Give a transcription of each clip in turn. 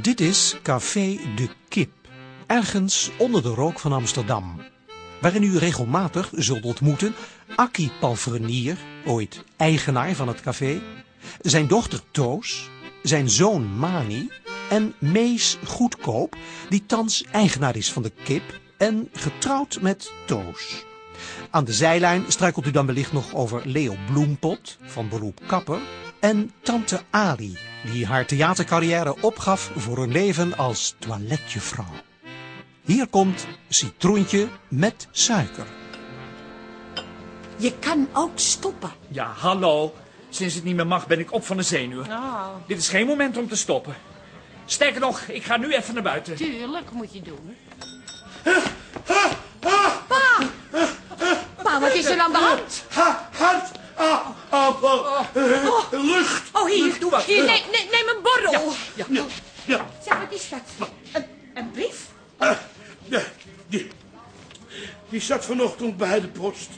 Dit is Café de Kip, ergens onder de rook van Amsterdam. Waarin u regelmatig zult ontmoeten Akkie Palfrenier, ooit eigenaar van het café, zijn dochter Toos, zijn zoon Mani en Mees Goedkoop, die thans eigenaar is van de Kip en getrouwd met Toos. Aan de zijlijn struikelt u dan wellicht nog over Leo Bloempot, van beroep kapper, en tante Ali, die haar theatercarrière opgaf voor een leven als toiletjuffrouw. Hier komt citroentje met suiker. Je kan ook stoppen. Ja, hallo. Sinds het niet meer mag ben ik op van de zenuwen. Oh, Dit is geen moment om te stoppen. Sterker nog, ik ga nu even naar buiten. tuurlijk moet je doen. Wat is er aan de hand? Ha, hand! Ah, ah, ah, eh, lucht! Oh, hier. Doe wat. Hier, neem, neem, neem een borrel. Ja, Ja, Zeg, wat is dat? Een, een brief? eh, die, die zat vanochtend bij de post.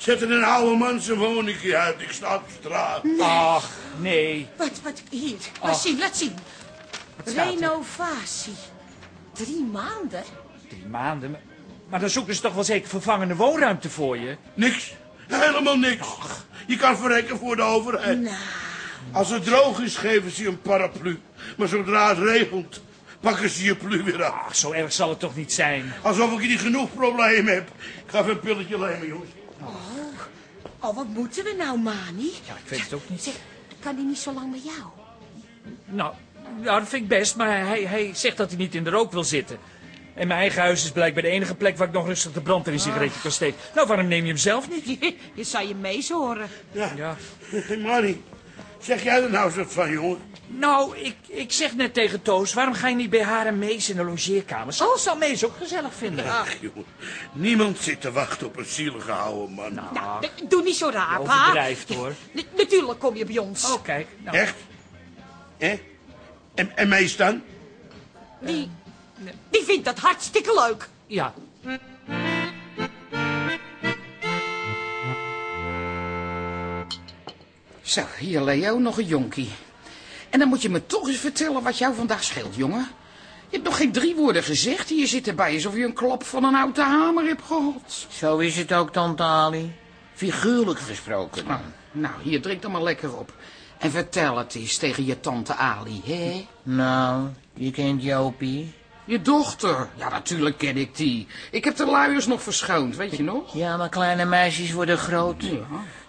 Zette een oude man zijn woningje uit. Ik sta op straat. Ach, nee. Wat, wat, hier. Laat zien, laat zien. Renovatie. Drie maanden? Drie maanden. Maar- Maar dan zoeken ze toch wel zeker vervangende woonruimte voor je? Niks. Helemaal niks. Je kan verrekken voor de overheid. Nou, Als het droog is, geven ze je een paraplu. Maar zodra het regent, pakken ze je plu weer af. Ach, zo erg zal het toch niet zijn? Alsof ik niet genoeg problemen heb. Ik ga even een pilletje nemen, jongens. oh, wat moeten we nou, Mani? Ja, ik weet het ook niet. Zeg, kan hij niet zo lang bij jou? Nou, nou, dat vind ik best, maar hij, hij zegt dat hij niet in de rook wil zitten. En mijn eigen huis is blijkbaar de enige plek waar ik nog rustig de brand in een sigaretje kan steken. Nou, waarom neem je hem zelf niet? Je, je zou je mees horen. Ja. Ja. Hey, Manny, zeg jij er nou wat van, jongen? Nou, ik, ik zeg net tegen Toos, waarom ga je niet bij haar en Mees in de logeerkamer? Zal, zal Mees ook gezellig vinden? Ach, jongen. Niemand zit te wachten op een zielige oude man. Nou, doe niet zo raar, pa. Overdrijft, hoor. N- natuurlijk kom je bij ons. Oh, kijk. Nou, Echt? Hè? En, en meest dan? Die, die vindt dat hartstikke leuk. Ja. Zo, hier Leo, nog een jonkie. En dan moet je me toch eens vertellen wat jou vandaag scheelt, jongen. Je hebt nog geen drie woorden gezegd. Hier zit erbij alsof je een klap van een oude hamer hebt gehad. Zo is het ook, tante Ali. Figuurlijk gesproken. Nou, nou, hier, drink dan maar lekker op. En vertel het eens tegen je tante Ali, hè? Nou, je kent Jopie. Je dochter. Ja, natuurlijk ken ik die. Ik heb de luiers nog verschoond, weet je nog? Ja, maar kleine meisjes worden groot.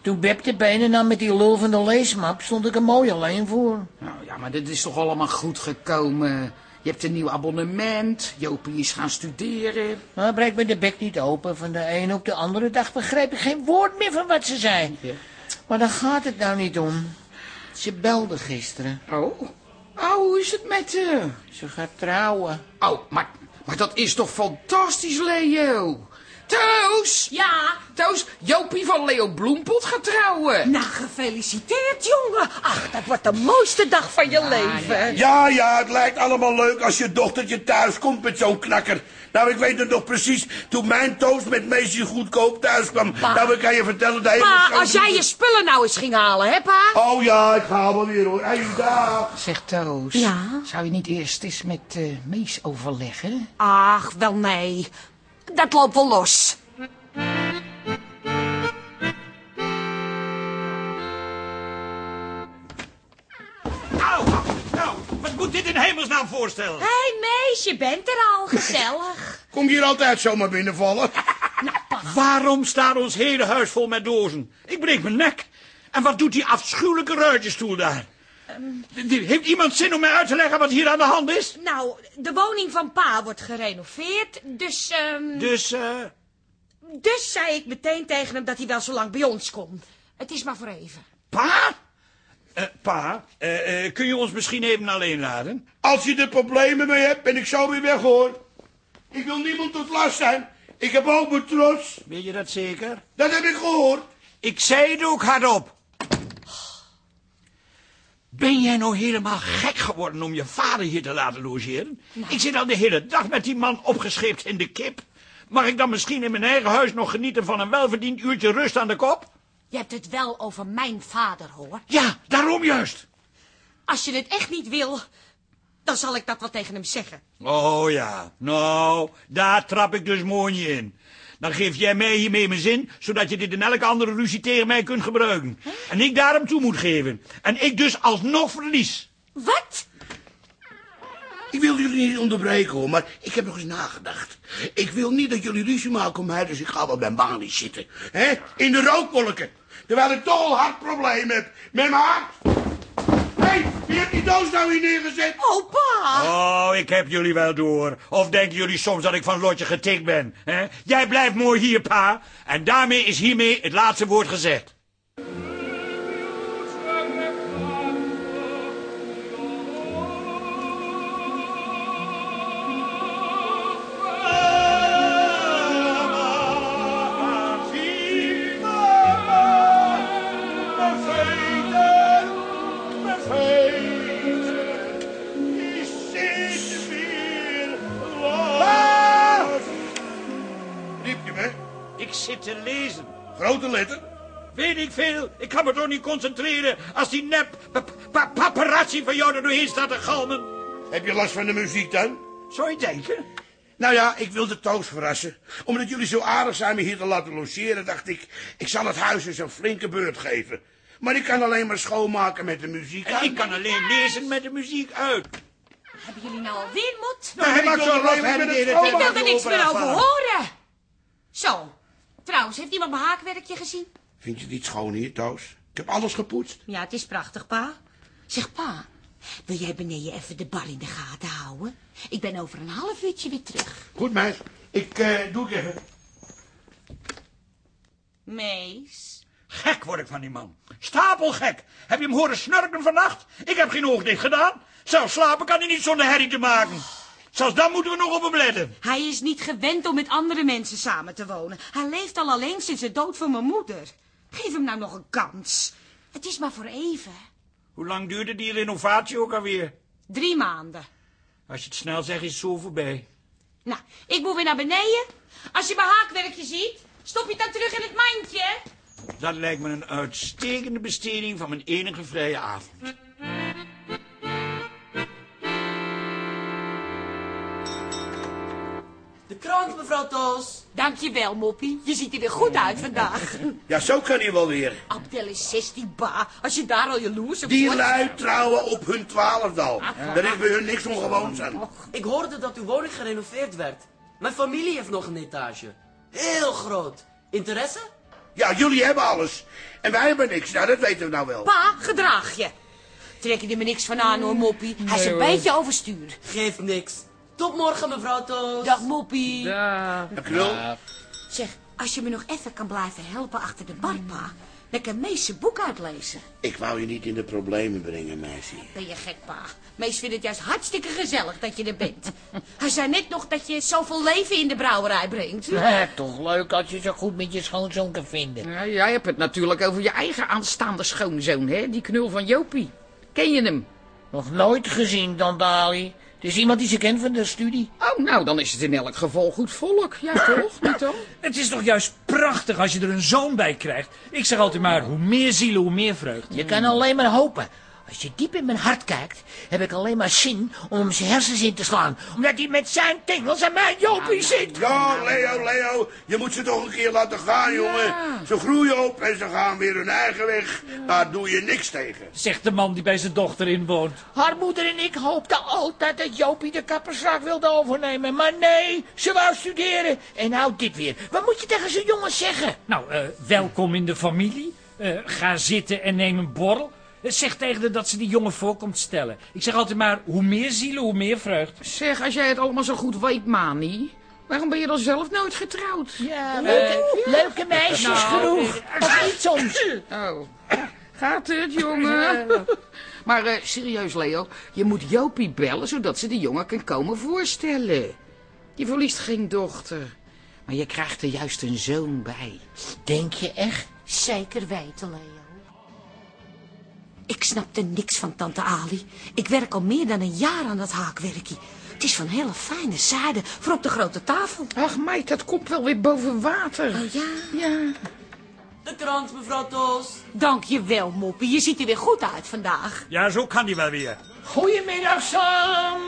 Toen Beb de benen nam met die lul van de leesmap, stond ik er mooi alleen voor. Nou ja, maar dit is toch allemaal goed gekomen. Je hebt een nieuw abonnement. Jopie is gaan studeren. Maar breek me de bek niet open. Van de een op de andere dag begreep ik geen woord meer van wat ze zei. Ja. Maar daar gaat het nou niet om. Ze belde gisteren. Oh? Oh, hoe is het met je? Ze gaat trouwen. Oh, maar, maar dat is toch fantastisch, Leo? Toos! Ja, Toos, Jopie van Leo Bloempot gaat trouwen. nou gefeliciteerd, jongen. Ach, dat wordt de mooiste dag van je leven. Ja, ja, het lijkt allemaal leuk als je dochtertje thuis komt met zo'n knakker. Nou, ik weet het nog precies. Toen mijn toast met meisje goedkoop thuis kwam. Nou, ik kan je vertellen dat Pa, als jij je spullen nou eens ging halen, hè, pa? Oh ja, ik ga allemaal weer hoor. Hey, dag. Zeg Toos, Ja? zou je niet eerst eens met eh Mees overleggen? Ach, wel nee. Dat loopt wel los. Au, nou, wat moet dit in hemelsnaam voorstellen? Hé, hey, meis, je bent er al. Gezellig. Kom je hier altijd zomaar binnenvallen? Waarom staat ons hele huis vol met dozen? Ik breek mijn nek. En wat doet die afschuwelijke ruitjesstoel daar? Die- Heeft iemand zin om mij uit te leggen wat hier aan de hand is? Nou, de woning van pa wordt gerenoveerd, dus... ehm Dus, eh... Dus zei ik meteen tegen hem dat hij wel zo lang bij ons kon. Het is maar voor even. Pa? Eh, pa, eh, eh, kun je ons misschien even alleen laten? Als je er problemen mee hebt, ben ik zo weer weg hoor. Ik wil niemand tot last zijn. Ik heb ook mijn trots. Weet je dat zeker? Dat heb ik gehoord. Ik zei het ook hardop. Ben jij nou helemaal gek geworden om je vader hier te laten logeren? Ik zit al de hele dag met die man opgescheept in de kip. Mag ik dan misschien in mijn eigen huis nog genieten van een welverdiend uurtje rust aan de kop? Je hebt het wel over mijn vader, hoor. Ja, daarom juist. Als je het echt niet wil, dan zal ik dat wel tegen hem zeggen. Oh ja, nou, daar trap ik dus mooi niet in. Dan geef jij mij hiermee mijn zin, zodat je dit in elke andere ruzie tegen mij kunt gebruiken. En ik daarom toe moet geven. En ik dus alsnog verlies. Wat? Ik wil jullie niet onderbreken hoor, maar ik heb nog eens nagedacht. Ik wil niet dat jullie ruzie maken om mij, dus ik ga wel bij Bani zitten. hè? In de rookwolken. Terwijl ik toch al hartprobleem heb. Met mijn hart. Hé, hey, wie heeft die doos nou hier neergezet? Oh, pa! Oh, ik heb jullie wel door. Of denken jullie soms dat ik van Lotje getikt ben? Hè? Jij blijft mooi hier, pa. En daarmee is hiermee het laatste woord gezegd. Veel. Ik kan me toch niet concentreren als die nep pa- pa- paparazzi van jou er doorheen staat te galmen. Heb je last van de muziek dan? Zou je denken? Nou ja, ik wil de toos verrassen. Omdat jullie zo aardig zijn me hier te laten logeren, dacht ik... ik zal het huis eens een flinke beurt geven. Maar ik kan alleen maar schoonmaken met de muziek En aan. ik kan alleen lezen met de muziek uit. Hebben jullie nou alweer moed? Nou, hij ik er Ik wil er niks meer over horen. Zo. Trouwens, heeft iemand mijn haakwerkje gezien? Vind je het niet schoon hier, Toos? Ik heb alles gepoetst. Ja, het is prachtig, pa. Zeg, pa, wil jij beneden even de bar in de gaten houden? Ik ben over een half uurtje weer terug. Goed, meis. Ik eh, doe het even. Mees. Gek word ik van die man. Stapelgek. Heb je hem horen snurken vannacht? Ik heb geen oog dicht gedaan. Zelfs slapen kan hij niet zonder herrie te maken. Zelfs dan moeten we nog op hem letten. Hij is niet gewend om met andere mensen samen te wonen. Hij leeft al alleen sinds de dood van mijn moeder. Geef hem nou nog een kans. Het is maar voor even. Hoe lang duurde die renovatie ook alweer? Drie maanden. Als je het snel zegt, is het zo voorbij. Nou, ik moet weer naar beneden. Als je mijn haakwerkje ziet, stop je het dan terug in het mandje. Dat lijkt me een uitstekende besteding van mijn enige vrije avond. Krant, mevrouw Toos. Dankjewel, Moppie. Je ziet er weer goed uit vandaag. Ja, zo kan hij wel weer. Abdel is 16 ba. Als je daar al jaloers op Die wordt. lui trouwen op hun twaalfde al. Daar is bij hun niks ongewoons aan. Ik hoorde dat uw woning gerenoveerd werd. Mijn familie heeft nog een etage. Heel groot. Interesse? Ja, jullie hebben alles. En wij hebben niks. Nou, dat weten we nou wel. Pa, gedraag je. Trek je er me niks van aan hoor, Moppie. Hij is een beetje overstuur. Geeft niks. Tot morgen, mevrouw Toos. Dag, Moppie. Een knul. Zeg, als je me nog even kan blijven helpen achter de bar, pa. Dan kan Mees zijn boek uitlezen. Ik wou je niet in de problemen brengen, meisje. Ben je gek, pa? Mees vindt het juist hartstikke gezellig dat je er bent. Hij zei net nog dat je zoveel leven in de brouwerij brengt. Ja, toch leuk als je zo goed met je schoonzoon kan vinden. Ja, jij hebt het natuurlijk over je eigen aanstaande schoonzoon, hè? Die knul van Jopie. Ken je hem? Nog nooit gezien, dan Is iemand die ze kent van de studie. Oh, nou, dan is het in elk geval goed volk. Ja, toch? Niet toch? Het is toch juist prachtig als je er een zoon bij krijgt. Ik zeg altijd maar, hoe meer zielen, hoe meer vreugd. Je kan alleen maar hopen. Als je diep in mijn hart kijkt, heb ik alleen maar zin om hem zijn hersens in te slaan. Omdat hij met zijn tingels aan mijn Jopie zit. Ja, Leo, Leo, je moet ze toch een keer laten gaan, jongen. Ze groeien op en ze gaan weer hun eigen weg. Daar doe je niks tegen. Zegt de man die bij zijn dochter inwoont. Haar moeder en ik hoopten altijd dat Jopie de kapperszaak wilde overnemen. Maar nee, ze wou studeren. En nou dit weer. Wat moet je tegen zo'n jongen zeggen? Nou, eh, welkom in de familie. Eh, ga zitten en neem een borrel. Eh, Zeg tegen haar dat ze die jongen voor komt stellen. Ik zeg altijd maar, hoe meer zielen, hoe meer vreugd. Zeg, als jij het allemaal zo goed weet, Mani... Waarom ben je dan zelf nooit getrouwd? Ja, leuke, leuke meisjes genoeg. Of niet soms. Oh, gaat het, jongen? Maar eh, serieus, Leo, je moet Jopie bellen, zodat ze de jongen kan komen voorstellen. Je verliest geen dochter, maar je krijgt er juist een zoon bij. Denk je echt? Zeker weten, Leo. Ik snapte niks van tante Ali. Ik werk al meer dan een jaar aan dat haakwerkje. Het is van hele fijne zaden voor op de grote tafel. Ach meid, dat komt wel weer boven water. Oh ja? Ja. De krant, mevrouw Toos. Dank je wel, Moppie. Je ziet er weer goed uit vandaag. Ja, zo kan die wel weer. Goedemiddag, Sam.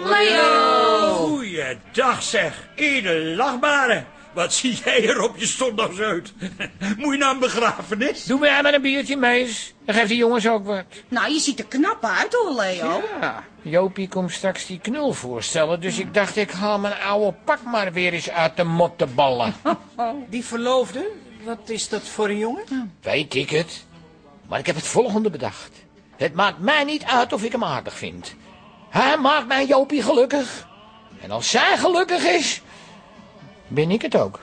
Goeiedag zeg, edel lachbare. Wat zie jij er op je zondags uit? Moet je naar een begrafenis? Doe mij maar een biertje, meis. Dan geeft die jongens ook wat. Nou, je ziet er knap uit hoor, Leo. Ja, Jopie komt straks die knul voorstellen, dus ik dacht ik haal mijn oude pak maar weer eens uit de mottenballen. Die verloofde, wat is dat voor een jongen? Weet ik het. Maar ik heb het volgende bedacht. Het maakt mij niet uit of ik hem aardig vind. Hij maakt mijn Jopie gelukkig. En als zij gelukkig is, ben ik het ook.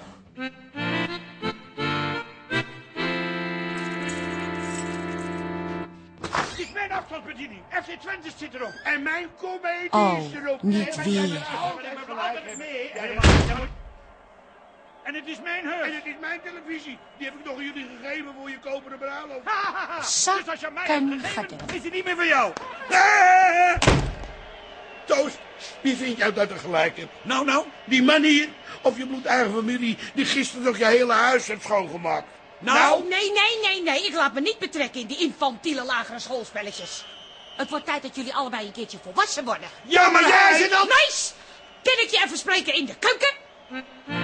Het is mijn afstandsbediening. FC Twente zit erop. En mijn komedie Oh, is erop. niet maar weer. En- En het is mijn En huis. het is mijn televisie. Die heb ik nog jullie gegeven voor je koperen bruiloft. Dus als je mij hebt gegeven, is het niet meer van jou. Toos, wie vind jij dat er gelijk hebt? Nou, nou. Die man hier, of je bloedeigen familie, die gisteren nog je hele huis heeft schoongemaakt. Nou, Nee, nee, nee, nee. Ik laat me niet betrekken in die infantiele lagere schoolspelletjes. Het wordt tijd dat jullie allebei een keertje volwassen worden. Ja, maar jij zit al... Nice! Kan ik je even spreken in de keuken?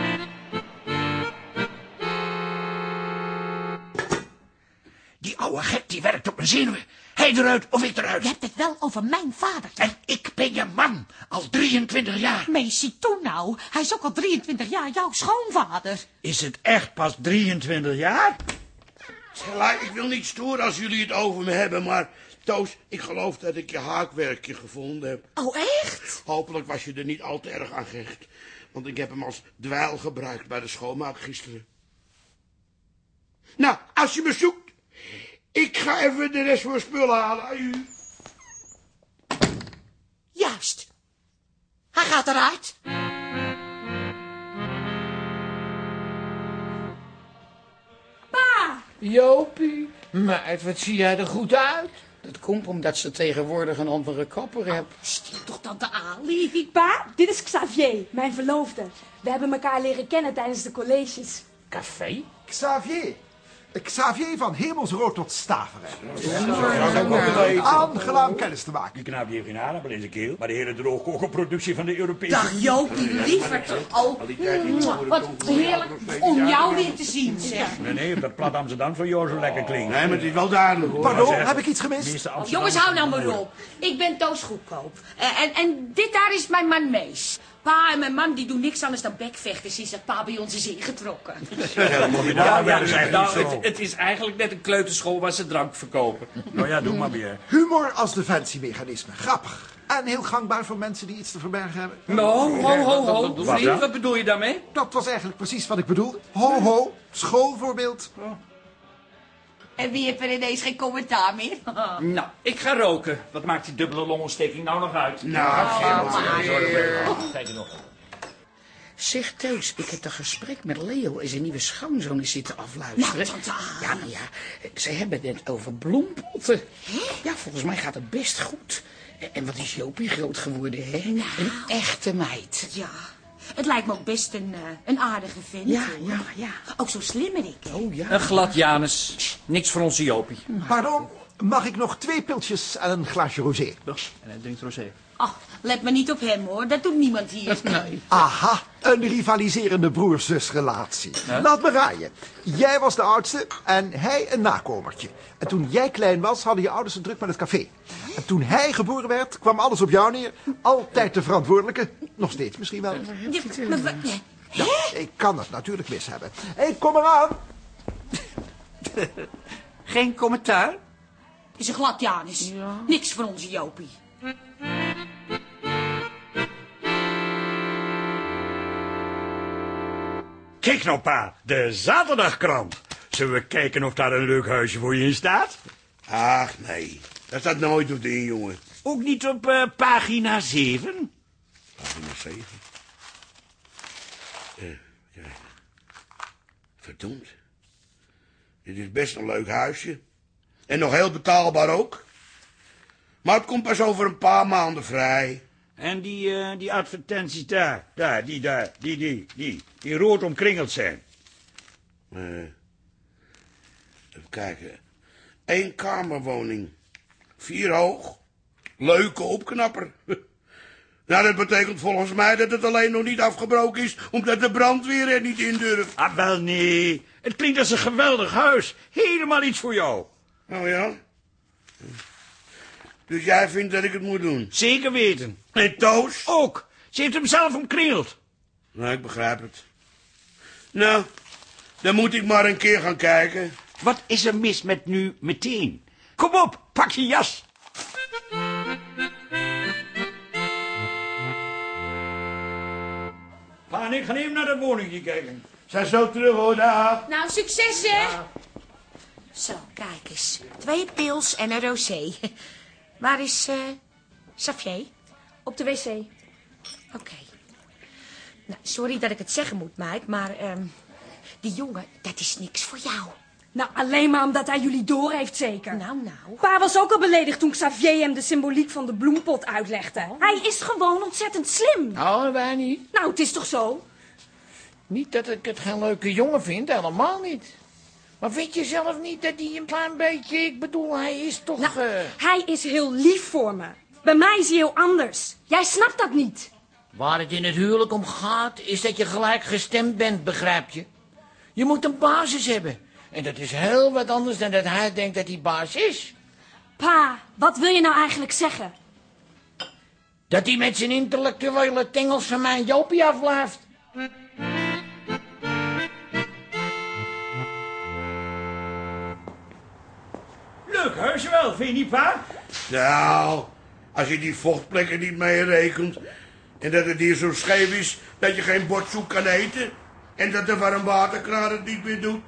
Oude gek die werkt op mijn zenuwen. Hij eruit of ik eruit. Je hebt het wel over mijn vader. En ik ben je man, al 23 jaar. Meisje, toe nou. Hij is ook al 23 jaar jouw schoonvader. Is het echt pas 23 jaar? Schella, ik wil niet storen als jullie het over me hebben, maar... Toos, ik geloof dat ik je haakwerkje gevonden heb. Oh, echt? Hopelijk was je er niet al te erg aan gehecht. Want ik heb hem als dweil gebruikt bij de schoonmaak gisteren. Nou, als je me zoekt, ik ga even de rest voor spullen halen. Aju. Juist. Hij gaat eruit. Jopie, meid, wat zie jij er goed uit? Dat komt omdat ze tegenwoordig een andere kapper hebt. Stil toch, tante Ali. Pa, dit is Xavier, mijn verloofde. We hebben elkaar leren kennen tijdens de colleges. Café? Xavier. Xavier van Hemelsrood tot Staveren. Aangenaam kennis te maken. Die knaap die heeft geen aardappel in zijn keel, maar de hele droogkogelproductie van de Europese... Dag Jopie, lieverd. Oh, mwah, wat heerlijk om jou weer te zien, zeg. Nee, nee, op dat plat Amsterdam van jou zo lekker klinkt. Nee, maar het is wel duidelijk hoor. Pardon, heb ik iets gemist? Jongens, hou nou maar op. Ik ben Toos Goedkoop. Eh, en, en dit daar is mijn man Mees. Pa en mijn man die doen niks anders dan bekvechten sinds dat pa bij ons is ingetrokken. Ja, ja, dat is eigenlijk Nou, het, is eigenlijk net een kleuterschool waar ze drank verkopen. Nou ja, doe maar weer. Humor als defensiemechanisme. Grappig. En heel gangbaar voor mensen die iets te verbergen hebben. Nou, ho, ho, ho. Wat Vriend, wat bedoel je daarmee? Dat was eigenlijk precies wat ik bedoelde. Ho, ho. Schoolvoorbeeld. En wie heeft er ineens geen commentaar meer? Nou, ik ga roken. Wat maakt die dubbele longontsteking nou nog uit? Nou, Kijk er nog. Zeg Teus, ik heb een gesprek met Leo en zijn nieuwe schoonzoon eens zitten afluisteren. Nou. Ja, nou ja, ze hebben het over bloempotten. Ja, volgens mij gaat het best goed. En- En wat is Jopie groot geworden, hè? Een echte meid. Ja, het lijkt me ook best een, eh, een aardige vent. Ja, ja, ja. Ook zo slimmerik. Oh ja. Een glad Janus. Niks voor onze Jopie. Pardon, mag ik nog twee piltjes en een glaasje rosé? Ach, let maar niet op hem hoor, dat doet niemand hier. Nee. Aha, een rivaliserende broer-zusrelatie. Laat me raaien. Jij was de oudste en hij een nakomertje. En toen jij klein was, hadden je ouders het druk met het café. En toen hij geboren werd, kwam alles op jou neer. Altijd de verantwoordelijke. Nog steeds misschien wel. Ja, ik kan het natuurlijk mis hebben. Hé, kom eraan. Geen commentaar? is een glad Janus. Niks voor onze Jopie. Kijk nou, pa, de zaterdagkrant. Zullen we kijken of daar een leuk huisje voor je in staat? Ach, nee. Daar staat nooit op in, jongen. Ook niet op eh, pagina 7? Pagina 7. Eh, ja. Verdomd. Dit is best een leuk huisje. En nog heel betaalbaar ook. Maar het komt pas over een paar maanden vrij. En die, eh, die advertenties daar, daar, die daar, die, die, die, die rood omkringeld zijn. Eh, even kijken. Eén kamerwoning. Vier hoog. Leuke opknapper. Nou, dat betekent volgens mij dat het alleen nog niet afgebroken is... omdat de brandweer er niet in durft. Ah, wel nee. Het klinkt als een geweldig huis. Helemaal iets voor jou. Oh ja? Dus jij vindt dat ik het moet doen? Zeker weten. En Toos? Ook. Ze heeft hem zelf omkringeld. Nou, ik begrijp het. Nou, dan moet ik maar een keer gaan kijken. Wat is er mis met nu meteen? Kom op, pak je jas. En ik gaan even naar dat woningje kijken. Zijn zo terug hoor, daar. Nou, succes hè. Zo, kijk eens. Twee pils en een rosé. Waar is eh Xavier? Op de wc. Oké. Nou, sorry dat ik het zeggen moet, Mike, maar ehm, die jongen, dat is niks voor jou. Nou, alleen maar omdat hij jullie door heeft zeker. Nou, nou. Pa was ook al beledigd toen Xavier hem de symboliek van de bloempot uitlegde. Hij is gewoon ontzettend slim. Oh, wij niet. Nou, het is toch zo? Niet dat ik het geen leuke jongen vind, helemaal niet. Maar vind je zelf niet dat hij een klein beetje... Ik bedoel, hij is toch... Nou, eh, hij is heel lief voor me. Bij mij is hij heel anders. Jij snapt dat niet. Waar het in het huwelijk om gaat, is dat je gelijk gestemd bent, begrijp je? Je moet een basis hebben. En dat is heel wat anders dan dat hij denkt dat hij baas is. Pa, wat wil je nou eigenlijk zeggen? Dat hij met zijn intellectuele tengels van mijn Jopie afblijft. Leuk huisje wel, vind je niet, pa? Nou, als je die vochtplekken niet mee rekent... en dat het hier zo scheef is dat je geen bordsoep kan eten... en dat de warmwaterkraan het niet meer doet...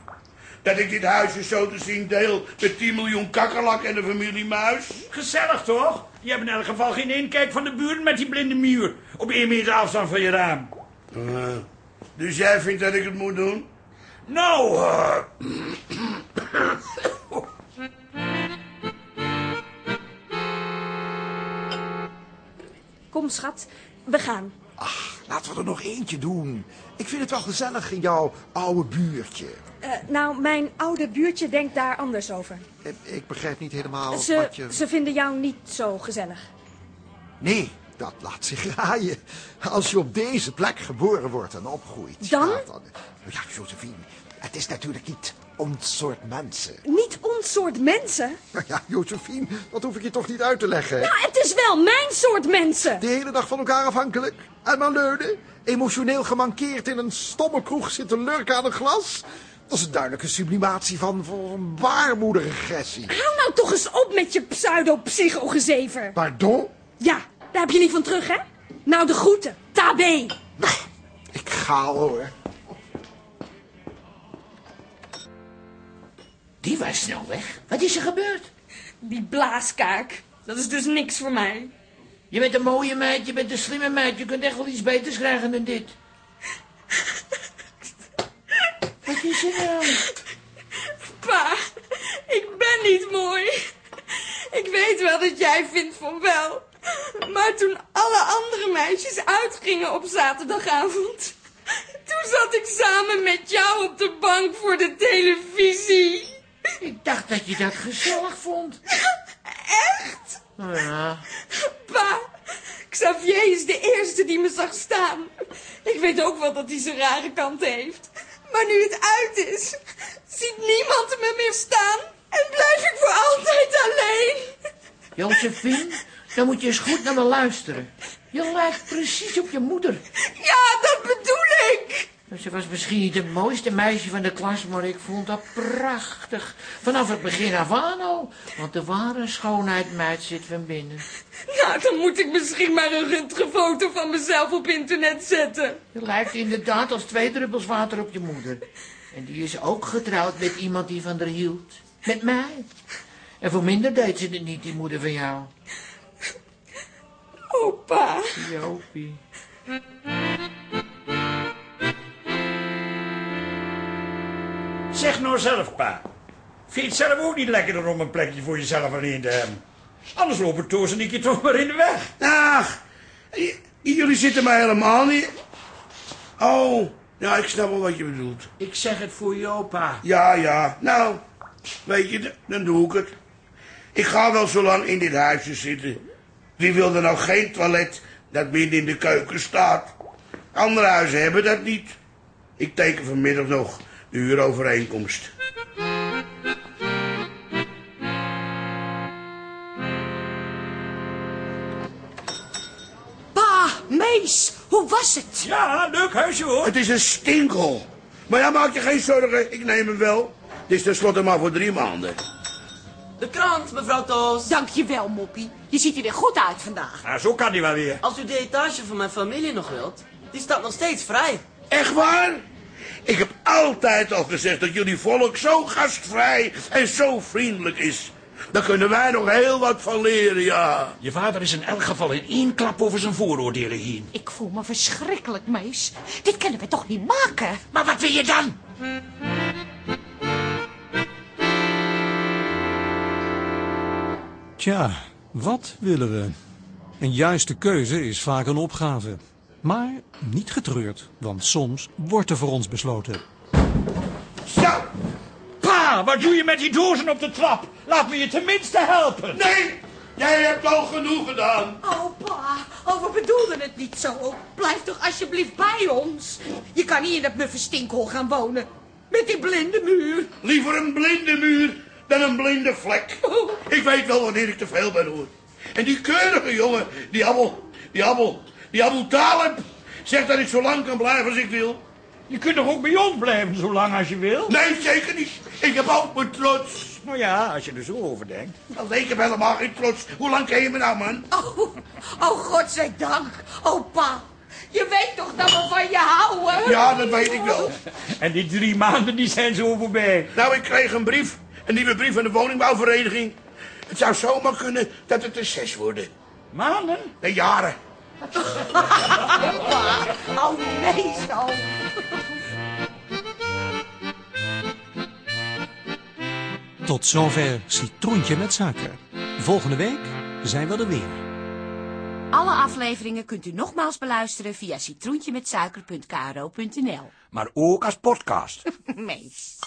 dat ik dit huisje zo te zien deel met 10 miljoen kakkerlak en de familie Muis... Gezellig, toch? Je hebt in elk geval geen inkijk van de buurt met die blinde muur. Op één meter afstand van je raam. Eh, dus jij vindt dat ik het moet doen? Nou, eh, Kom, schat. We gaan. Ach, laten we er nog eentje doen. Ik vind het wel gezellig in jouw oude buurtje. Eh, nou, mijn oude buurtje denkt daar anders over. Eh, Ik begrijp niet helemaal Ze, wat je... ze vinden jou niet zo gezellig. Nee, dat laat zich raaien. Als je op deze plek geboren wordt en opgroeit. Dan? Ja, dan ja, Josephine, het is natuurlijk niet ons soort mensen. Niet ons soort mensen. Nou ja, Josephine, dat hoef ik je toch niet uit te leggen. Nou, het is wel mijn soort mensen. De hele dag van elkaar afhankelijk. En maar leunen. Emotioneel gemankeerd in een stomme kroeg zitten lurken aan een glas. Dat is een duidelijke sublimatie van, van baarmoederregressie. Hou nou toch eens op met je pseudo-psychogezever. Pardon? Ja, daar heb je niet van terug, hè? Nou, de groeten. Tabé. Nou, ik ga al hoor. Die was snel weg. Wat is er gebeurd? Die blaaskaak. Dat is dus niks voor mij. Je bent een mooie meid, je bent een slimme meid. Je kunt echt wel iets beters krijgen dan dit. Wat is er nou? Pa, ik ben niet mooi. Ik weet wel dat jij vindt van wel. Maar toen alle andere meisjes uitgingen op zaterdagavond... toen zat ik samen met jou op de bank voor de televisie. Ik dacht dat je dat gezellig vond. Echt? Nou ja, Pa, Xavier is de eerste die me zag staan. Ik weet ook wel dat hij zijn rare kant heeft. Maar nu het uit is, ziet niemand me meer staan... en blijf ik voor altijd alleen. Josephine, dan moet je eens goed naar me luisteren. Je lijkt precies op je moeder. Ja, dat bedoel ik. Ze was misschien niet het mooiste meisje van de klas, maar ik vond dat prachtig. Vanaf het begin af aan al. Want de ware schoonheid meid zit van binnen. Nou, dan moet ik misschien maar een röntgenfoto van mezelf op internet zetten. Je lijkt inderdaad als twee druppels water op je moeder. En die is ook getrouwd met iemand die van haar hield. Met mij. En voor minder deed ze het niet, die moeder van jou. Opa. Jopie. Zeg nou zelf, pa. Vind je het zelf ook niet lekkerder om een plekje voor jezelf alleen te hebben? Anders lopen Toos en ik je toch maar in de weg. Ach, Jullie zitten mij helemaal niet... Oh, ja, ik snap wel wat je bedoelt. Ik zeg het voor jou, pa. Ja, ja. Nou, weet je, dan doe ik het. Ik ga wel zo lang in dit huisje zitten. Wie wil er nou geen toilet dat midden in de keuken staat? Andere huizen hebben dat niet. Ik teken vanmiddag nog de huurovereenkomst. Pa, Mees, hoe was het? Ja, leuk huisje hoor. Het is een stinkel. Maar ja, maak je geen zorgen. Ik neem hem wel. Het is tenslotte maar voor drie maanden. De krant, mevrouw Toos. Dankjewel, Moppie. Je ziet er weer goed uit vandaag. Nou, zo kan hij wel weer. Als u de etage van mijn familie nog wilt, die staat nog steeds vrij. Echt waar? Ik heb altijd al gezegd dat jullie volk zo gastvrij en zo vriendelijk is. Daar kunnen wij nog heel wat van leren, ja. Je vader is in elk geval in één klap over zijn vooroordelen heen. Ik voel me verschrikkelijk, Mees. Dit kunnen we toch niet maken? Maar wat wil je dan? Tja, wat willen we? Een juiste keuze is vaak een opgave. Maar niet getreurd, want soms wordt er voor ons besloten. Zo! Pa, wat doe je met die dozen op de trap? Laat me je tenminste helpen. Nee! Jij hebt al genoeg gedaan. Oh, pa. Oh, we bedoelden het niet zo. Oh, blijf toch alsjeblieft bij ons. Je kan niet in dat muffe stinkhol gaan wonen. Met die blinde muur. Liever een blinde muur dan een blinde vlek. Oh. Ik weet wel wanneer ik te veel ben, hoor. En die keurige jongen, die Abel, die Abel, die Abel Talib, zegt dat ik zo lang kan blijven als ik wil. Je kunt toch ook bij ons blijven, zolang als je wil? Nee, zeker niet. Ik heb ook mijn trots. Nou ja, als je er zo over denkt. Wel, ik heb helemaal geen trots. Hoe lang ken je me nou, man? Oh, oh, godzijdank. Oh, pa. Je weet toch dat we van je houden? Ja, dat weet ik wel. En die drie maanden die zijn zo voorbij. Nou, ik kreeg een brief. Een nieuwe brief van de woningbouwvereniging. Het zou zomaar kunnen dat het er zes worden. Maanden? Nee, jaren. Pa. Oh, zo. Tot zover Citroentje met suiker. Volgende week zijn we er weer. Alle afleveringen kunt u nogmaals beluisteren via citroentjemetsuiker.kro.nl. Maar ook als podcast. Mees.